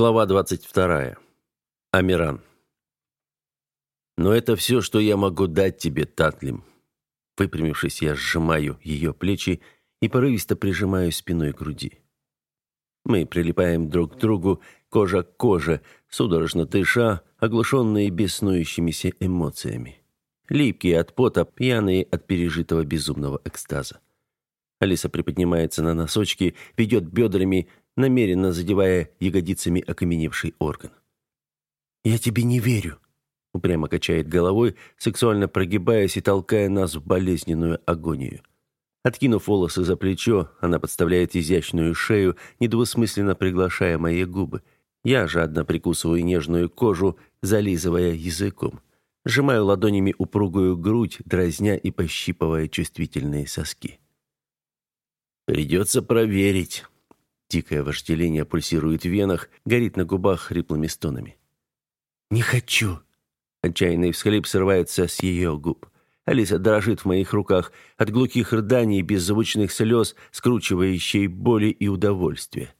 Глава 22. Амиран. Но это все, что я могу дать тебе, Татлим. Выпрямившись, я сжимаю ее плечи и порывисто прижимаю спиной к груди. Мы прилипаем друг к другу, кожа к коже, судорожно дыша, оглушенные беснующимися эмоциями. Липкие от пота, пьяные от пережитого безумного экстаза. Алиса приподнимается на носочки, ведет бедрами, намеренно задевая ягодицами окаменевший орган. «Я тебе не верю», — упрямо качает головой, сексуально прогибаясь и толкая нас в болезненную агонию. Откинув волосы за плечо, она подставляет изящную шею, недвусмысленно приглашая мои губы. Я жадно прикусываю нежную кожу, зализывая языком. Сжимаю ладонями упругую грудь, дразня и пощипывая чувствительные соски. «Придется проверить», Дикое вожделение пульсирует в венах, горит на губах хриплыми стонами. «Не хочу!» Отчаянный всхлип срывается с ее губ. Алиса дрожит в моих руках от глухих рыданий беззвучных слез, скручивающей боли и удовольствия.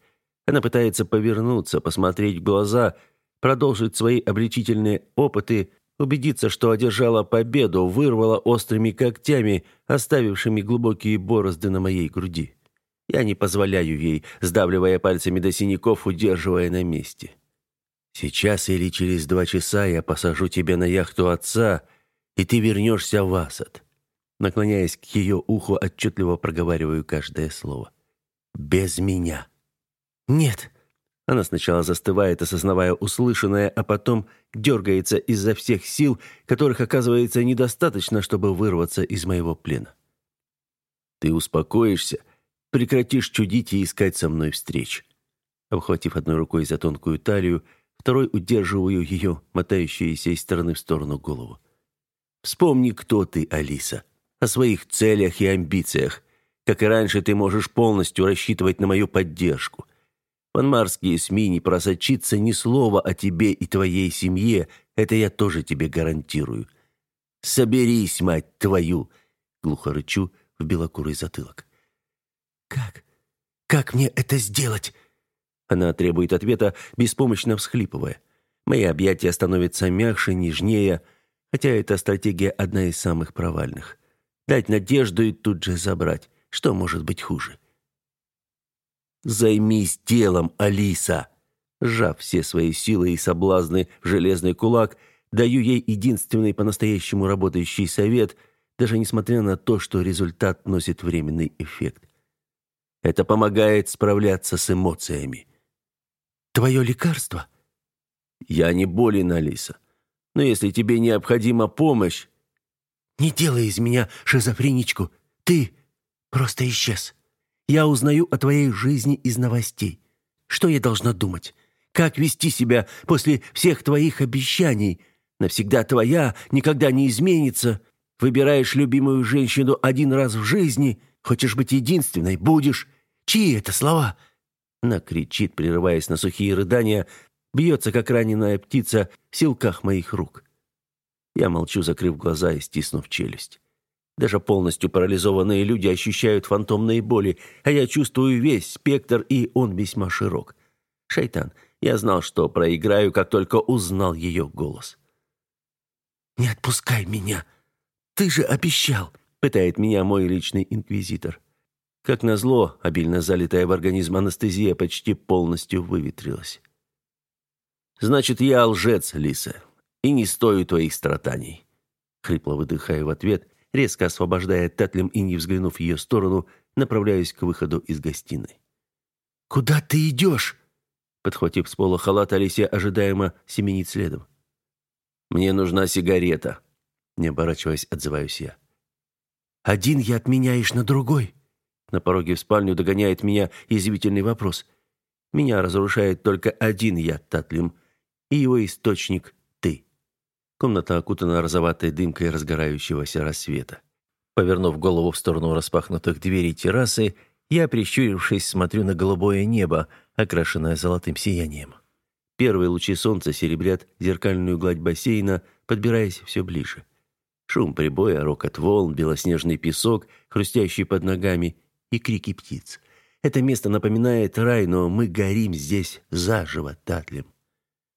Она пытается повернуться, посмотреть в глаза, продолжить свои обличительные опыты, убедиться, что одержала победу, вырвала острыми когтями, оставившими глубокие борозды на моей груди. Я не позволяю ей, сдавливая пальцами до синяков, удерживая на месте. Сейчас или через два часа я посажу тебя на яхту отца, и ты вернешься в Асад. Наклоняясь к ее уху, отчетливо проговариваю каждое слово. Без меня. Нет. Она сначала застывает, осознавая услышанное, а потом дергается изо всех сил, которых оказывается недостаточно, чтобы вырваться из моего плена. Ты успокоишься, Прекратишь чудить и искать со мной встреч. Обхватив одной рукой за тонкую талию, второй удерживаю ее, мотающуюся из стороны в сторону голову. Вспомни, кто ты, Алиса, о своих целях и амбициях. Как и раньше, ты можешь полностью рассчитывать на мою поддержку. Панмарские СМИ не просочится ни слова о тебе и твоей семье, это я тоже тебе гарантирую. Соберись, мать твою, глухо рычу в белокурый затылок. «Как? Как мне это сделать?» Она требует ответа, беспомощно всхлипывая. Мои объятия становятся мягче, нежнее, хотя эта стратегия одна из самых провальных. Дать надежду и тут же забрать. Что может быть хуже? «Займись делом, Алиса!» Сжав все свои силы и соблазны в железный кулак, даю ей единственный по-настоящему работающий совет, даже несмотря на то, что результат носит временный эффект. Это помогает справляться с эмоциями. Твое лекарство? Я не болен, Алиса. Но если тебе необходима помощь... Не делай из меня шизофреничку. Ты просто исчез. Я узнаю о твоей жизни из новостей. Что я должна думать? Как вести себя после всех твоих обещаний? Навсегда твоя, никогда не изменится. Выбираешь любимую женщину один раз в жизни — Хочешь быть единственной? Будешь. Чьи это слова?» Она кричит, прерываясь на сухие рыдания, бьется, как раненая птица, в силках моих рук. Я молчу, закрыв глаза и стиснув челюсть. Даже полностью парализованные люди ощущают фантомные боли, а я чувствую весь спектр, и он весьма широк. Шайтан, я знал, что проиграю, как только узнал ее голос. «Не отпускай меня! Ты же обещал!» Пытает меня мой личный инквизитор. Как назло, обильно залитая в организм анестезия почти полностью выветрилась. Значит, я лжец, Лиса, и не стою твоих страданий. Хрипло выдыхаю в ответ, резко освобождая Татлем и не взглянув в ее сторону, направляюсь к выходу из гостиной. «Куда ты идешь?» Подхватив с пола халат, Алисия ожидаемо семенит следом. «Мне нужна сигарета», — не оборачиваясь, отзываюсь я. Один я отменяешь на другой. На пороге в спальню догоняет меня язвительный вопрос. Меня разрушает только один яд, Татлим, и его источник — ты. Комната окутана розоватой дымкой разгорающегося рассвета. Повернув голову в сторону распахнутых дверей террасы, я, прищурившись, смотрю на голубое небо, окрашенное золотым сиянием. Первые лучи солнца серебрят зеркальную гладь бассейна, подбираясь все ближе. Шум прибоя, рокот волн, белоснежный песок, хрустящий под ногами, и крики птиц. Это место напоминает рай, но мы горим здесь заживо, Татлим.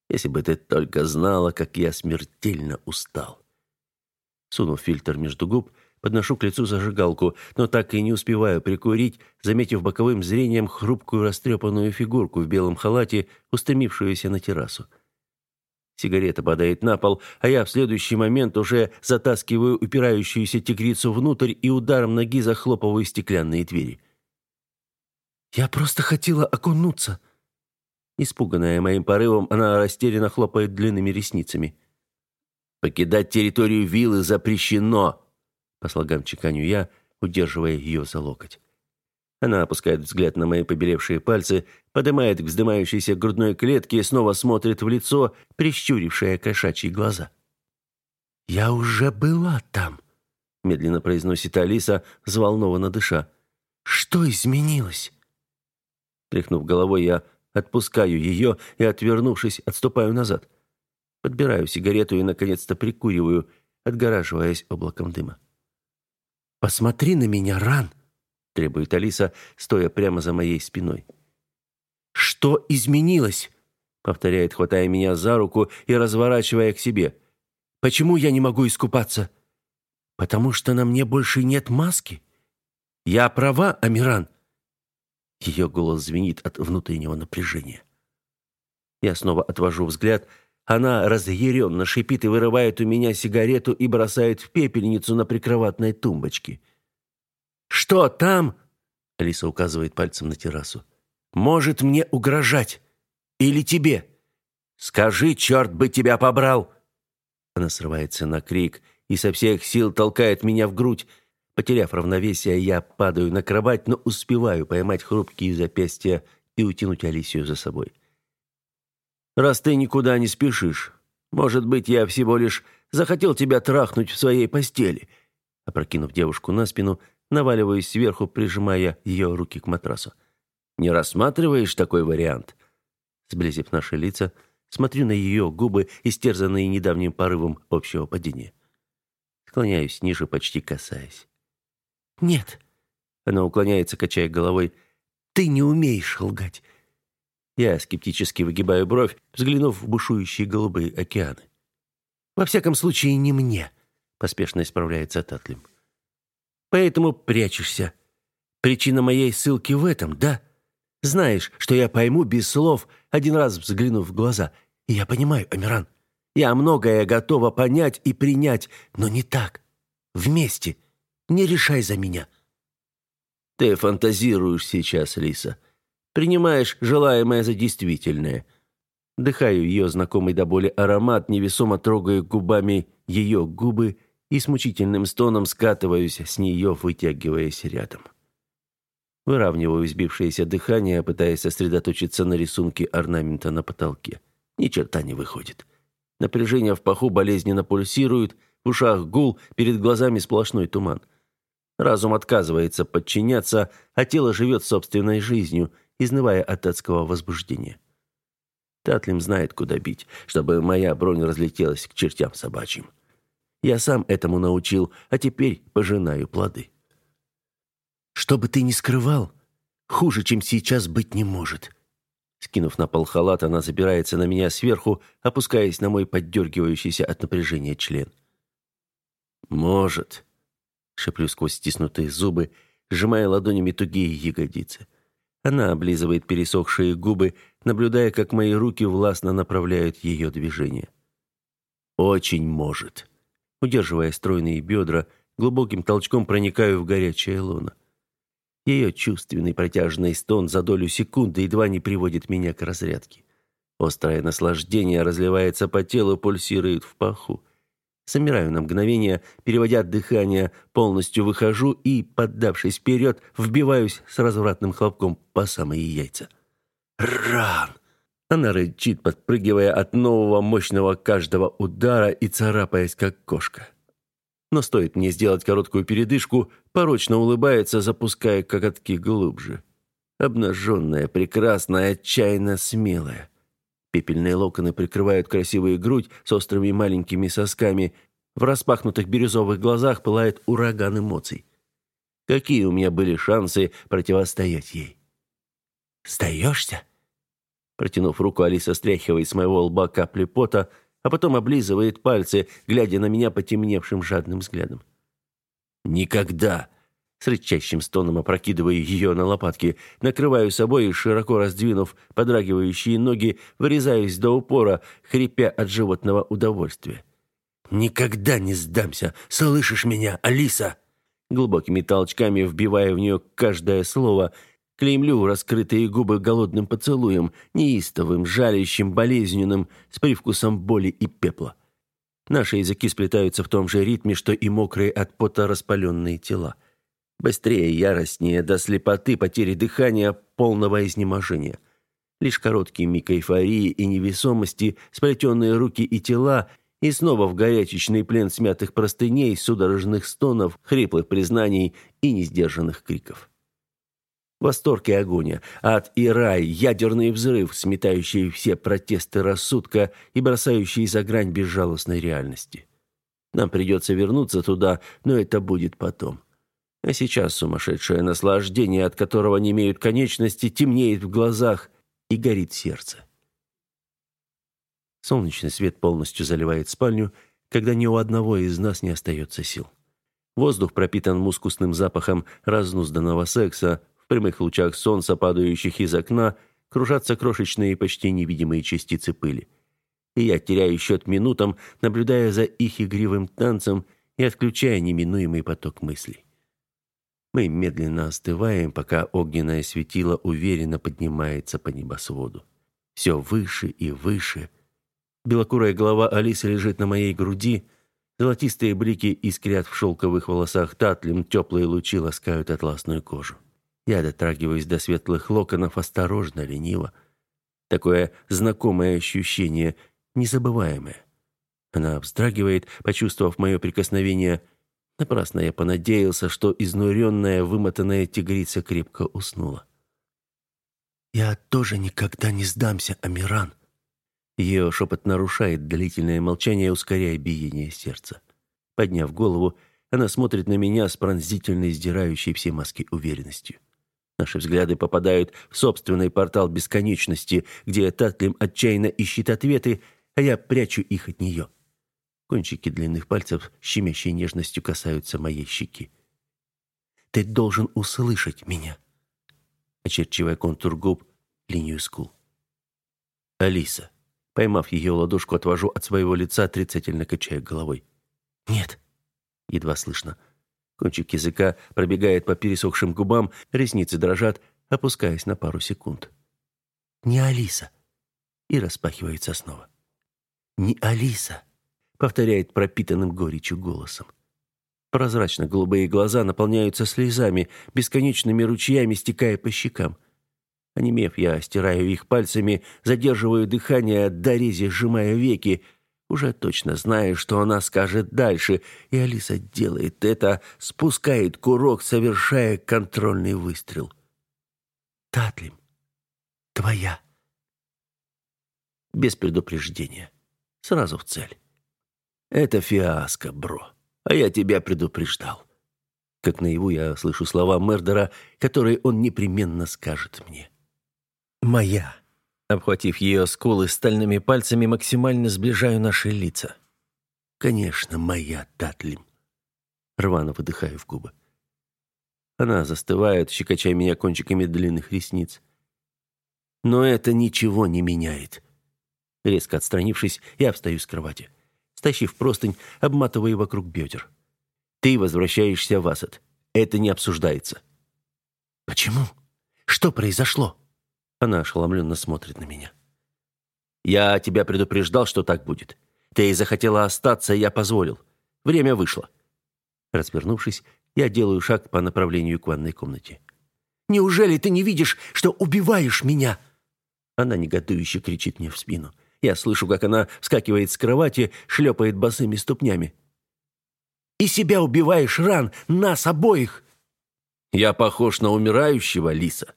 Если бы ты только знала, как я смертельно устал. Сунув фильтр между губ, подношу к лицу зажигалку, но так и не успеваю прикурить, заметив боковым зрением хрупкую растрепанную фигурку в белом халате, устремившуюся на террасу. Сигарета падает на пол, а я в следующий момент уже затаскиваю упирающуюся тигрицу внутрь и ударом ноги захлопываю стеклянные двери. «Я просто хотела окунуться!» Испуганная моим порывом, она растерянно хлопает длинными ресницами. Покидать территорию виллы запрещено, по слогам чеканю я, удерживая ее за локоть. Она опускает взгляд на мои побелевшие пальцы, поднимает к вздымающейся грудной клетке и снова смотрит в лицо, прищурившее кошачьи глаза. «Я уже была там», — медленно произносит Алиса, взволнованно дыша. «Что изменилось?» Тряхнув головой, я отпускаю ее и, отвернувшись, отступаю назад. Подбираю сигарету и, наконец-то, прикуриваю, отгораживаясь облаком дыма. «Посмотри на меня, Ран!» – требует Алиса, стоя прямо за моей спиной. «Что изменилось?» – повторяет, хватая меня за руку и разворачивая к себе. «Почему я не могу искупаться?» «Потому что на мне больше нет маски?» «Я права, Амиран?» Ее голос звенит от внутреннего напряжения. Я снова отвожу взгляд – она разъяренно шипит и вырывает у меня сигарету и бросает в пепельницу на прикроватной тумбочке. «Что там?» — Алиса указывает пальцем на террасу. «Может мне угрожать? Или тебе? Скажи, черт бы тебя побрал!» Она срывается на крик и со всех сил толкает меня в грудь. Потеряв равновесие, я падаю на кровать, но успеваю поймать хрупкие запястья и утянуть Алисию за собой раз ты никуда не спешишь. Может быть, я всего лишь захотел тебя трахнуть в своей постели». Опрокинув девушку на спину, наваливаюсь сверху, прижимая ее руки к матрасу. «Не рассматриваешь такой вариант?» Сблизив наши лица, смотрю на ее губы, истерзанные недавним порывом общего падения. Склоняюсь ниже, почти касаясь. «Нет». Она уклоняется, качая головой. «Ты не умеешь лгать. Я скептически выгибаю бровь, взглянув в бушующие голубые океаны. «Во всяком случае, не мне», — поспешно исправляется Татлим. «Поэтому прячешься. Причина моей ссылки в этом, да? Знаешь, что я пойму без слов, один раз взглянув в глаза. И я понимаю, Амиран. Я многое готова понять и принять, но не так. Вместе. Не решай за меня». «Ты фантазируешь сейчас, Лиса», Принимаешь желаемое за действительное. Дыхаю ее знакомый до боли аромат, невесомо трогаю губами ее губы и с мучительным стоном скатываюсь с нее, вытягиваясь рядом. Выравниваю сбившееся дыхание, пытаясь сосредоточиться на рисунке орнамента на потолке. Ни черта не выходит. Напряжение в паху болезненно пульсирует, в ушах гул, перед глазами сплошной туман. Разум отказывается подчиняться, а тело живет собственной жизнью – изнывая от адского возбуждения. Татлим знает, куда бить, чтобы моя бронь разлетелась к чертям собачьим. Я сам этому научил, а теперь пожинаю плоды. Что бы ты ни скрывал, хуже, чем сейчас, быть не может. Скинув на пол халат, она забирается на меня сверху, опускаясь на мой поддергивающийся от напряжения член. «Может», — шеплю сквозь стиснутые зубы, сжимая ладонями тугие ягодицы. Она облизывает пересохшие губы, наблюдая, как мои руки властно направляют ее движение. «Очень может». Удерживая стройные бедра, глубоким толчком проникаю в горячее лоно. Ее чувственный протяжный стон за долю секунды едва не приводит меня к разрядке. Острое наслаждение разливается по телу, пульсирует в паху. Замираю на мгновение, переводя дыхание, полностью выхожу и, поддавшись вперед, вбиваюсь с развратным хлопком по самые яйца. «Ран!» Она рычит, подпрыгивая от нового мощного каждого удара и царапаясь, как кошка. Но стоит мне сделать короткую передышку, порочно улыбается, запуская коготки глубже. Обнаженная, прекрасная, отчаянно смелая. Пепельные локоны прикрывают красивую грудь с острыми маленькими сосками. В распахнутых бирюзовых глазах пылает ураган эмоций. Какие у меня были шансы противостоять ей? Сдаешься?» Протянув руку, Алиса стряхивает с моего лба капли пота, а потом облизывает пальцы, глядя на меня потемневшим жадным взглядом. «Никогда!» С рычащим стоном опрокидываю ее на лопатки, накрываю собой и, широко раздвинув подрагивающие ноги, вырезаюсь до упора, хрипя от животного удовольствия. «Никогда не сдамся! Слышишь меня, Алиса?» Глубокими толчками вбивая в нее каждое слово, клеймлю раскрытые губы голодным поцелуем, неистовым, жалящим, болезненным, с привкусом боли и пепла. Наши языки сплетаются в том же ритме, что и мокрые от пота распаленные тела. Быстрее, яростнее, до слепоты, потери дыхания, полного изнеможения. Лишь короткий миг эйфории и невесомости, сплетенные руки и тела, и снова в горячечный плен смятых простыней, судорожных стонов, хриплых признаний и несдержанных криков. Восторг и агония, ад и рай, ядерный взрыв, сметающий все протесты рассудка и бросающий за грань безжалостной реальности. Нам придется вернуться туда, но это будет потом. А сейчас сумасшедшее наслаждение, от которого не имеют конечности, темнеет в глазах и горит сердце. Солнечный свет полностью заливает спальню, когда ни у одного из нас не остается сил. Воздух пропитан мускусным запахом разнузданного секса, в прямых лучах солнца, падающих из окна, кружатся крошечные почти невидимые частицы пыли. И я теряю счет минутам, наблюдая за их игривым танцем и отключая неминуемый поток мыслей. Мы медленно остываем, пока огненное светило уверенно поднимается по небосводу. Все выше и выше. Белокурая голова Алисы лежит на моей груди. Золотистые блики искрят в шелковых волосах татлем, теплые лучи ласкают атласную кожу. Я дотрагиваюсь до светлых локонов осторожно, лениво. Такое знакомое ощущение, незабываемое. Она вздрагивает, почувствовав мое прикосновение – Напрасно я понадеялся, что изнуренная, вымотанная тигрица крепко уснула. «Я тоже никогда не сдамся, Амиран!» Ее шепот нарушает длительное молчание, ускоряя биение сердца. Подняв голову, она смотрит на меня с пронзительной, сдирающей все маски уверенностью. Наши взгляды попадают в собственный портал бесконечности, где Татлим отчаянно ищет ответы, а я прячу их от нее. Кончики длинных пальцев щемящей нежностью касаются моей щеки. «Ты должен услышать меня», очерчивая контур губ, линию скул. «Алиса». Поймав ее ладошку, отвожу от своего лица, отрицательно качая головой. «Нет». Едва слышно. Кончик языка пробегает по пересохшим губам, ресницы дрожат, опускаясь на пару секунд. «Не Алиса». И распахивается снова. «Не Алиса» повторяет пропитанным горечью голосом. Прозрачно-голубые глаза наполняются слезами, бесконечными ручьями стекая по щекам. Онемев, я стираю их пальцами, задерживаю дыхание, дорези сжимая веки, уже точно зная, что она скажет дальше, и Алиса делает это, спускает курок, совершая контрольный выстрел. «Татлим, твоя». Без предупреждения. Сразу в цель. Это фиаско, бро. А я тебя предупреждал. Как наяву я слышу слова Мердера, которые он непременно скажет мне. Моя. Обхватив ее скулы стальными пальцами, максимально сближаю наши лица. Конечно, моя, Татлим. Рвано выдыхаю в губы. Она застывает, щекоча меня кончиками длинных ресниц. Но это ничего не меняет. Резко отстранившись, я встаю с кровати стащив простынь, обматывая вокруг бедер. «Ты возвращаешься в Асад. Это не обсуждается». «Почему? Что произошло?» Она ошеломленно смотрит на меня. «Я тебя предупреждал, что так будет. Ты захотела остаться, я позволил. Время вышло». Развернувшись, я делаю шаг по направлению к ванной комнате. «Неужели ты не видишь, что убиваешь меня?» Она негодующе кричит мне в спину. Я слышу, как она вскакивает с кровати, шлепает босыми ступнями. «И себя убиваешь, Ран, нас обоих!» «Я похож на умирающего лиса»,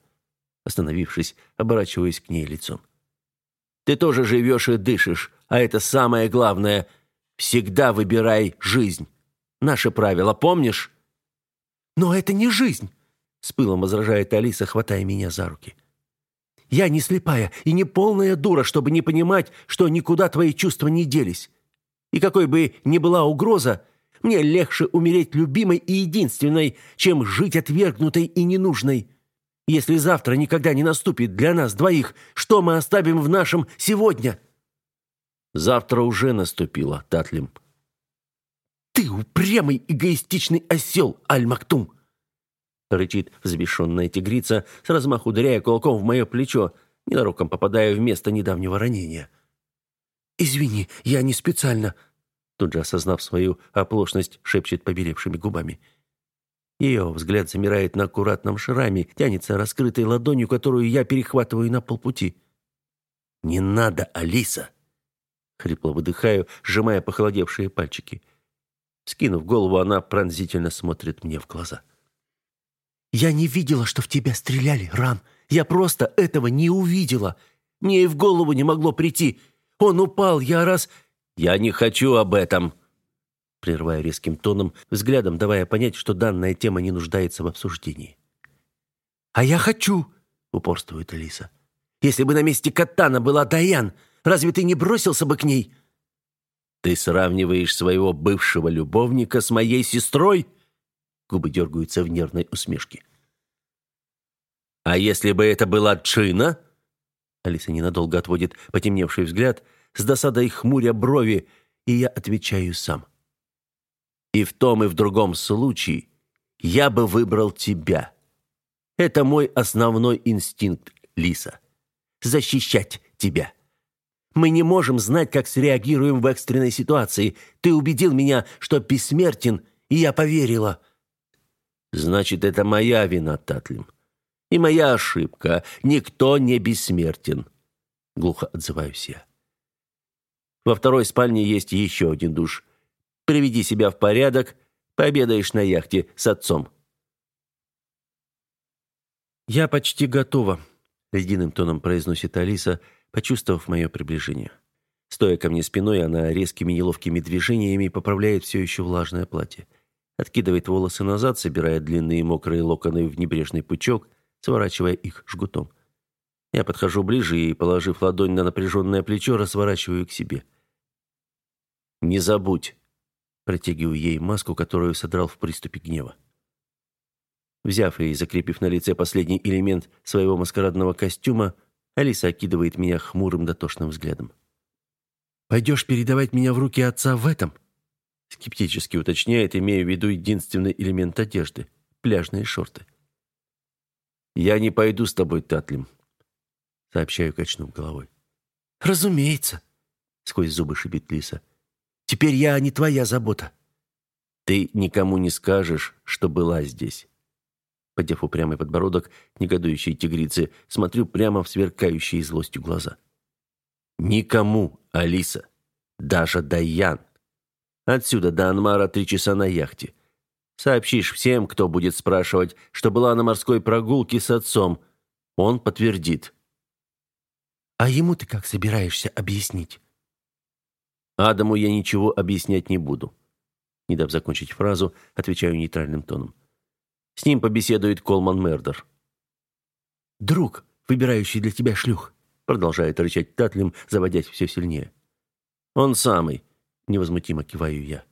остановившись, оборачиваясь к ней лицом. «Ты тоже живешь и дышишь, а это самое главное. Всегда выбирай жизнь. Наше правило, помнишь?» «Но это не жизнь!» С пылом возражает Алиса, хватая меня за руки. Я не слепая и не полная дура, чтобы не понимать, что никуда твои чувства не делись. И какой бы ни была угроза, мне легче умереть любимой и единственной, чем жить отвергнутой и ненужной. Если завтра никогда не наступит для нас двоих, что мы оставим в нашем сегодня?» «Завтра уже наступило, Татлим». «Ты упрямый эгоистичный осел, Аль-Мактум!» рычит взбешенная тигрица, с размаху ударяя кулаком в мое плечо, ненароком попадая в место недавнего ранения. «Извини, я не специально», тут же осознав свою оплошность, шепчет побелевшими губами. Ее взгляд замирает на аккуратном шраме, тянется раскрытой ладонью, которую я перехватываю на полпути. «Не надо, Алиса!» Хрипло выдыхаю, сжимая похолодевшие пальчики. Скинув голову, она пронзительно смотрит мне в глаза. «Я не видела, что в тебя стреляли, Ран. Я просто этого не увидела. Мне и в голову не могло прийти. Он упал, я раз...» «Я не хочу об этом!» Прерывая резким тоном, взглядом давая понять, что данная тема не нуждается в обсуждении. «А я хочу!» — упорствует Алиса. «Если бы на месте Катана была Даян, разве ты не бросился бы к ней?» «Ты сравниваешь своего бывшего любовника с моей сестрой?» Губы дергаются в нервной усмешке. «А если бы это была Джина?» Алиса ненадолго отводит потемневший взгляд, с досадой хмуря брови, и я отвечаю сам. «И в том, и в другом случае я бы выбрал тебя. Это мой основной инстинкт, Лиса. Защищать тебя. Мы не можем знать, как среагируем в экстренной ситуации. Ты убедил меня, что бессмертен, и я поверила». Значит, это моя вина, Татлим. И моя ошибка. Никто не бессмертен. Глухо отзываюсь я. Во второй спальне есть еще один душ. Приведи себя в порядок, пообедаешь на яхте с отцом. «Я почти готова», — ледяным тоном произносит Алиса, почувствовав мое приближение. Стоя ко мне спиной, она резкими неловкими движениями поправляет все еще влажное платье откидывает волосы назад, собирая длинные мокрые локоны в небрежный пучок, сворачивая их жгутом. Я подхожу ближе и, положив ладонь на напряженное плечо, разворачиваю к себе. «Не забудь!» Протягиваю ей маску, которую содрал в приступе гнева. Взяв и закрепив на лице последний элемент своего маскарадного костюма, Алиса окидывает меня хмурым дотошным взглядом. «Пойдешь передавать меня в руки отца в этом?» Скептически уточняет, имея в виду единственный элемент одежды – пляжные шорты. «Я не пойду с тобой, Татлим», – сообщаю, качнув головой. «Разумеется», – сквозь зубы шипит Лиса. «Теперь я не твоя забота». «Ты никому не скажешь, что была здесь». Подев упрямый подбородок негодующей тигрицы, смотрю прямо в сверкающие злостью глаза. «Никому, Алиса, даже Даян». Отсюда до Анмара три часа на яхте. Сообщишь всем, кто будет спрашивать, что была на морской прогулке с отцом. Он подтвердит. А ему ты как собираешься объяснить? Адаму я ничего объяснять не буду. Не дав закончить фразу, отвечаю нейтральным тоном. С ним побеседует Колман Мердер. «Друг, выбирающий для тебя шлюх», продолжает рычать Татлим, заводясь все сильнее. «Он самый невозмутимо киваю я.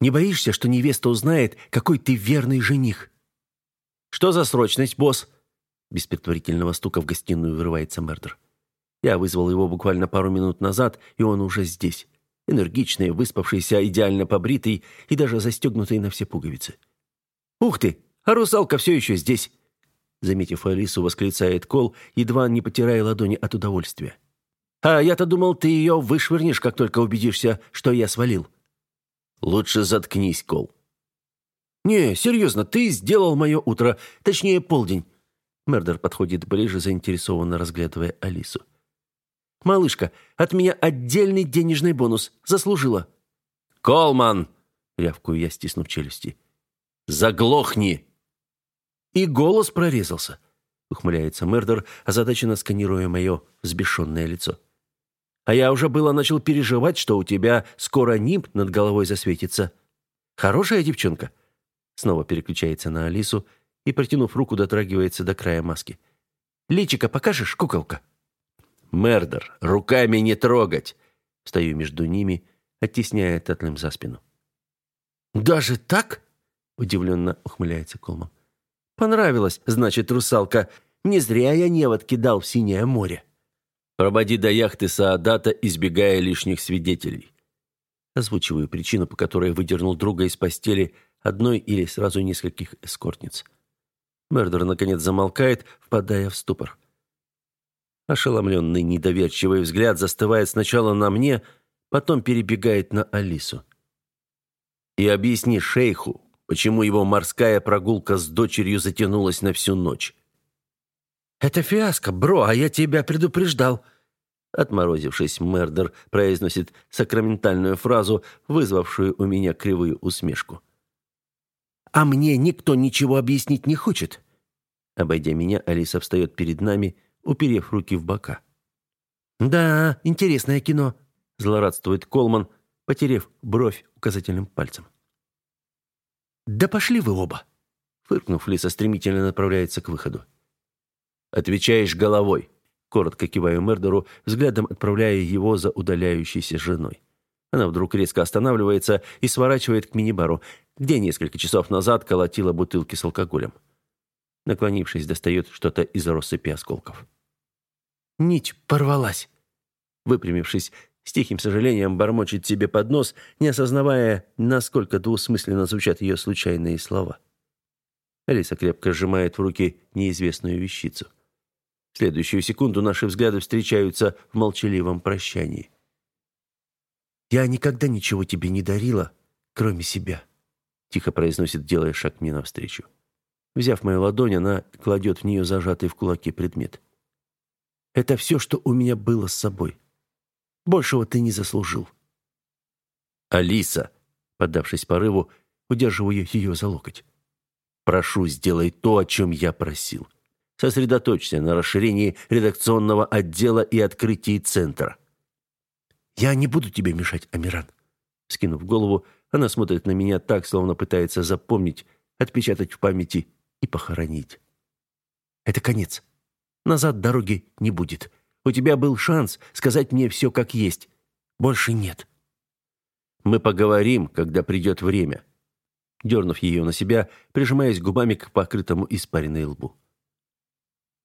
Не боишься, что невеста узнает, какой ты верный жених? Что за срочность, босс? Без предварительного стука в гостиную вырывается Мердер. Я вызвал его буквально пару минут назад, и он уже здесь. Энергичный, выспавшийся, идеально побритый и даже застегнутый на все пуговицы. «Ух ты! А русалка все еще здесь!» Заметив Алису, восклицает Кол, едва не потирая ладони от удовольствия. А я-то думал, ты ее вышвырнешь, как только убедишься, что я свалил. Лучше заткнись, Кол. Не, серьезно, ты сделал мое утро, точнее, полдень. Мердер подходит ближе, заинтересованно разглядывая Алису. «Малышка, от меня отдельный денежный бонус. Заслужила». «Колман!» — рявкую я, стиснув челюсти. «Заглохни!» И голос прорезался. Ухмыляется Мердер, озадаченно сканируя мое взбешенное лицо. А я уже было начал переживать, что у тебя скоро нимб над головой засветится. Хорошая девчонка. Снова переключается на Алису и, протянув руку, дотрагивается до края маски. Личика покажешь, куколка?» «Мердер, руками не трогать!» Стою между ними, оттесняя Татлим за спину. «Даже так?» — удивленно ухмыляется Колман. «Понравилось, значит, русалка. Не зря я невод кидал в синее море». «Проводи до яхты Саадата, избегая лишних свидетелей». Озвучиваю причину, по которой выдернул друга из постели одной или сразу нескольких эскортниц. Мердер, наконец, замолкает, впадая в ступор. Ошеломленный недоверчивый взгляд застывает сначала на мне, потом перебегает на Алису. И объясни шейху, почему его морская прогулка с дочерью затянулась на всю ночь. «Это фиаско, бро, а я тебя предупреждал». Отморозившись, Мердер произносит сакраментальную фразу, вызвавшую у меня кривую усмешку. «А мне никто ничего объяснить не хочет». Обойдя меня, Алиса встает перед нами, уперев руки в бока. «Да, интересное кино», — злорадствует Колман, потерев бровь указательным пальцем. «Да пошли вы оба!» Фыркнув, Лиса стремительно направляется к выходу. «Отвечаешь головой», — коротко киваю Мердеру, взглядом отправляя его за удаляющейся женой. Она вдруг резко останавливается и сворачивает к мини-бару, где несколько часов назад колотила бутылки с алкоголем. Наклонившись, достает что-то из россыпи осколков. «Нить порвалась!» Выпрямившись, с тихим сожалением бормочет себе под нос, не осознавая, насколько двусмысленно звучат ее случайные слова. Алиса крепко сжимает в руки неизвестную вещицу. В следующую секунду наши взгляды встречаются в молчаливом прощании. «Я никогда ничего тебе не дарила, кроме себя», — тихо произносит, делая шаг мне навстречу. Взяв мою ладонь, она кладет в нее зажатый в кулаке предмет. «Это все, что у меня было с собой. Большего ты не заслужил». «Алиса», поддавшись порыву, удерживаю ее за локоть. «Прошу, сделай то, о чем я просил. Сосредоточься на расширении редакционного отдела и открытии центра». «Я не буду тебе мешать, Амиран». Скинув голову, она смотрит на меня так, словно пытается запомнить, отпечатать в памяти и похоронить. «Это конец. Назад дороги не будет. У тебя был шанс сказать мне все как есть. Больше нет». «Мы поговорим, когда придет время». Дернув ее на себя, прижимаясь губами к покрытому испаренной лбу.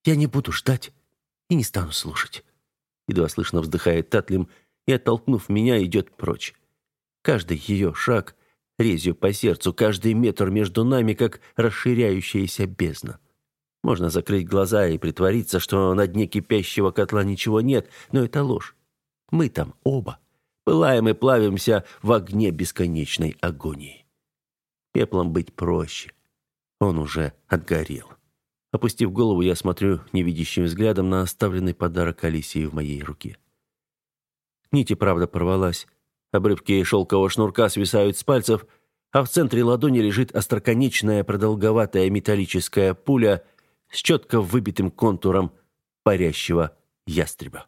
«Я не буду ждать и не стану слушать». Едва слышно вздыхает Татлим и, оттолкнув меня, идет прочь. Каждый ее шаг — резью по сердцу, каждый метр между нами, как расширяющаяся бездна. Можно закрыть глаза и притвориться, что на дне кипящего котла ничего нет, но это ложь. Мы там оба. Пылаем и плавимся в огне бесконечной агонии. Пеплом быть проще. Он уже отгорел. Опустив голову, я смотрю невидящим взглядом на оставленный подарок Алисии в моей руке. Нить и правда порвалась. Обрывки шелкового шнурка свисают с пальцев, а в центре ладони лежит остроконечная продолговатая металлическая пуля — с четко выбитым контуром парящего ястреба.